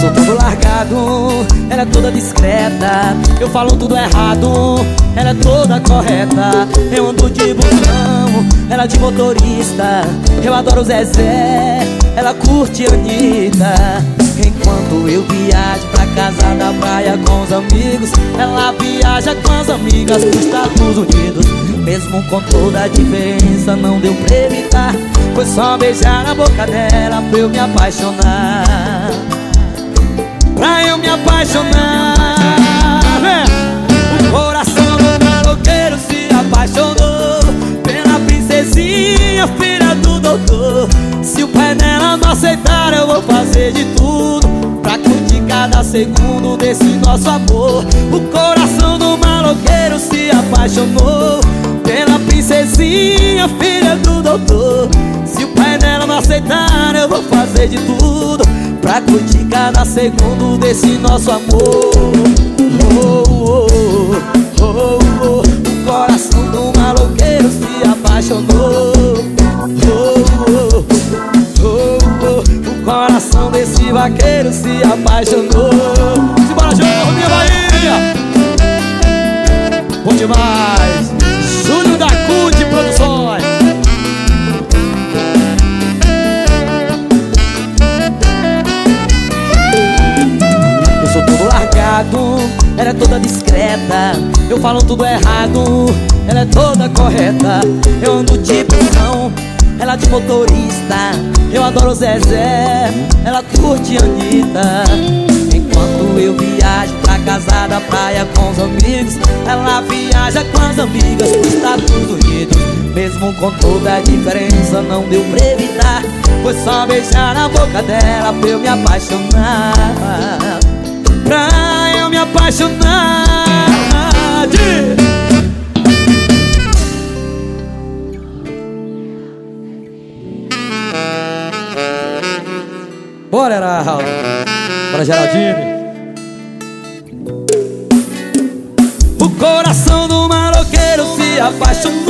sou todo largado, ela é toda discreta. Eu falo tudo errado, ela é toda correta. Eu ando de busão, ela de motorista. Eu adoro Zezé, ela curte Anitta. Enquanto eu viajo pra casa da praia com os amigos Ela viaja com as amigas pros Estados Unidos. Mesmo com toda a diferença não deu pra evitar. Foi só beijar a boca dela pra eu me apaixonar Pra eu me apaixonar O coração do maloqueiro se apaixonou Pela princesinha, filha do doutor. Se o pai dela não aceitar eu vou fazer de tudo Pra curtir cada segundo desse nosso amor. O coração do maloqueiro se apaixonou Pela princesinha, filha do doutor. Se o pai dela não aceitar eu vou fazer de tudo Pra curtir cada segundo desse nosso amor oh, oh, oh, oh, oh. O coração do maloqueiro se apaixonou oh, oh, oh, oh. O coração desse vaqueiro se apaixonou Simbora, Jorro, minha Bahia! Bom demais! Largado, ela é toda discreta. Eu falo tudo errado, ela é toda correta. Eu ando de busão, ela de motorista. Eu adoro Zezé, ela curte Anitta. Enquanto eu viajo pra casa da praia com os amigos Ela viaja com as amigas pros Estados Unidos. Mesmo com toda a diferença não deu pra evitar. Foi só beijar na boca dela pra eu me apaixonar. Pra me apaixonar. Bora, Heraldo Bora, Geraldine. O coração do maloqueiro se apaixonou.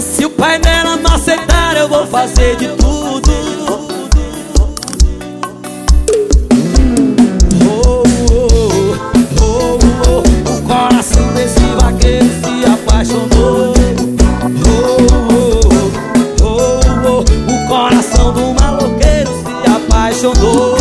Se o pai dela não aceitar eu vou fazer de apaixonou